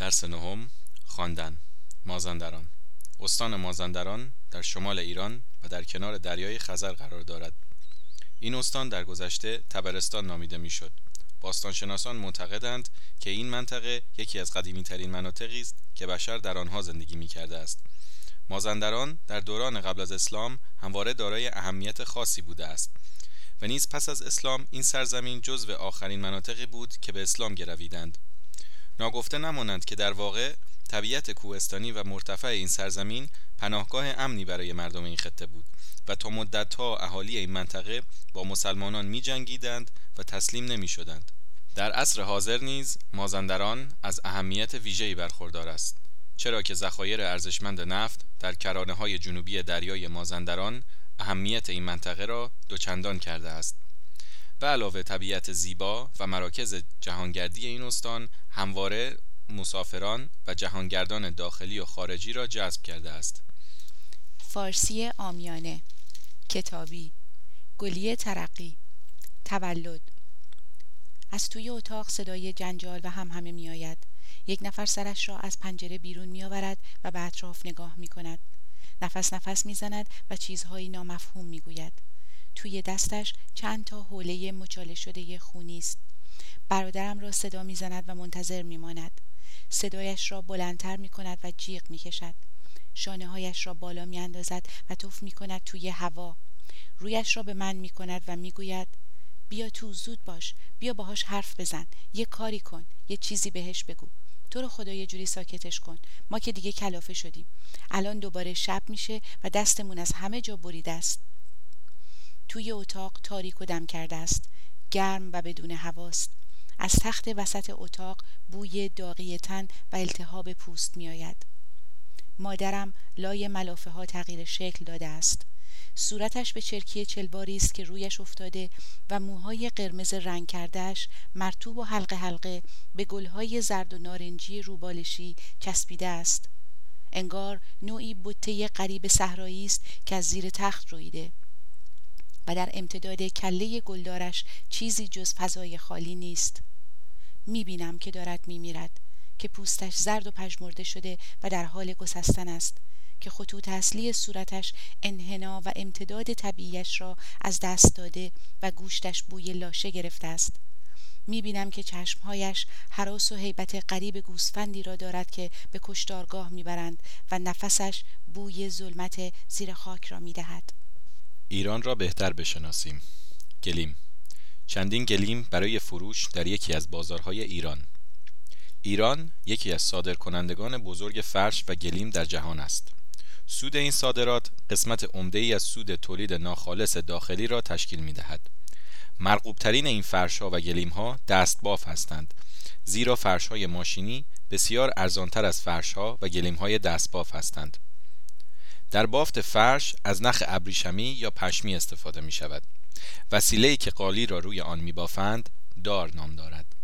درس نهم خواندن. مازندران. استان مازندران در شمال ایران و در کنار دریای خزر قرار دارد. این استان در گذشته تبرستان نامیده می‌شد. باستانشناسان معتقدند که این منطقه یکی از قدیمی ترین مناطقی است که بشر در آنها زندگی می کرده است. مازندران در دوران قبل از اسلام همواره دارای اهمیت خاصی بوده است و نیز پس از اسلام این سرزمین جزو آخرین مناطقی بود که به اسلام گرویدند. ناگفته نمانند که در واقع طبیعت کوهستانی و مرتفع این سرزمین پناهگاه امنی برای مردم این خطه بود و تا مدتها اهالی این منطقه با مسلمانان می جنگیدند و تسلیم نمی شدند. در عصر حاضر نیز مازندران از اهمیت ویژه‌ای برخوردار است چرا که ذخایر ارزشمند نفت در کرانه های جنوبی دریای مازندران اهمیت این منطقه را دوچندان کرده است به علاوه طبیعت زیبا و مراکز جهانگردی این استان همواره مسافران و جهانگردان داخلی و خارجی را جذب کرده است فارسی آمیانه کتابی گلی ترقی تولد از توی اتاق صدای جنجال و هم همه می آید. یک نفر سرش را از پنجره بیرون می آورد و به اطراف نگاه می کند. نفس نفس می زند و چیزهایی نامفهوم می گوید. توی دستش چند تا حوله مچاله شده خونی است. برادرم را صدا می زند و منتظر می ماند. صدایش را بلندتر می کند و جیغ می کشد. شانه هایش را بالا می اندازد و توف می کند توی هوا. رویش را به من می کند و می گوید بیا تو زود باش بیا باهاش حرف بزن یه کاری کن یه چیزی بهش بگو تو رو خدا یه جوری ساکتش کن ما که دیگه کلافه شدیم الان دوباره شب میشه و دستمون از همه جا بریده است توی اتاق تاریک و دم کرده است. گرم و بدون هواست. از تخت وسط اتاق بوی داغی تن و التهاب پوست میآید. مادرم لای ملافه ها تغییر شکل داده است. صورتش به چرکی چلباری است که رویش افتاده و موهای قرمز رنگ کردهش مرتوب و حلقه حلقه به گلهای زرد و نارنجی روبالشی چسبیده است. انگار نوعی بوته قریب صحرایی است که از زیر تخت رویده. در امتداد کله گلدارش چیزی جز فضای خالی نیست. می‌بینم که دارد میمیرد که پوستش زرد و پژمرده شده و در حال گسستن است که خطوط اصلی صورتش انحنا و امتداد طبیعیش را از دست داده و گوشتش بوی لاشه گرفته است. می‌بینم که چشمهایش حراس و حیبت قریب گوسفندی را دارد که به کشتارگاه می‌برند و نفسش بوی ظلمت زیر خاک را می‌دهد. ایران را بهتر بشناسیم. گلیم. چندین گلیم برای فروش در یکی از بازارهای ایران. ایران یکی از صادرکنندگان بزرگ فرش و گلیم در جهان است. سود این صادرات قسمت عمده ای از سود تولید ناخالص داخلی را تشکیل می دهد. مرغوبترین این فرشها و گلیم ها دست باف هستند زیرا فرش های ماشینی بسیار ارزانتر از فرش ها و گلیم های دست باف هستند. در بافت فرش از نخ ابریشمی یا پشمی استفاده می شود وسیله که قالی را روی آن می بافند دار نام دارد.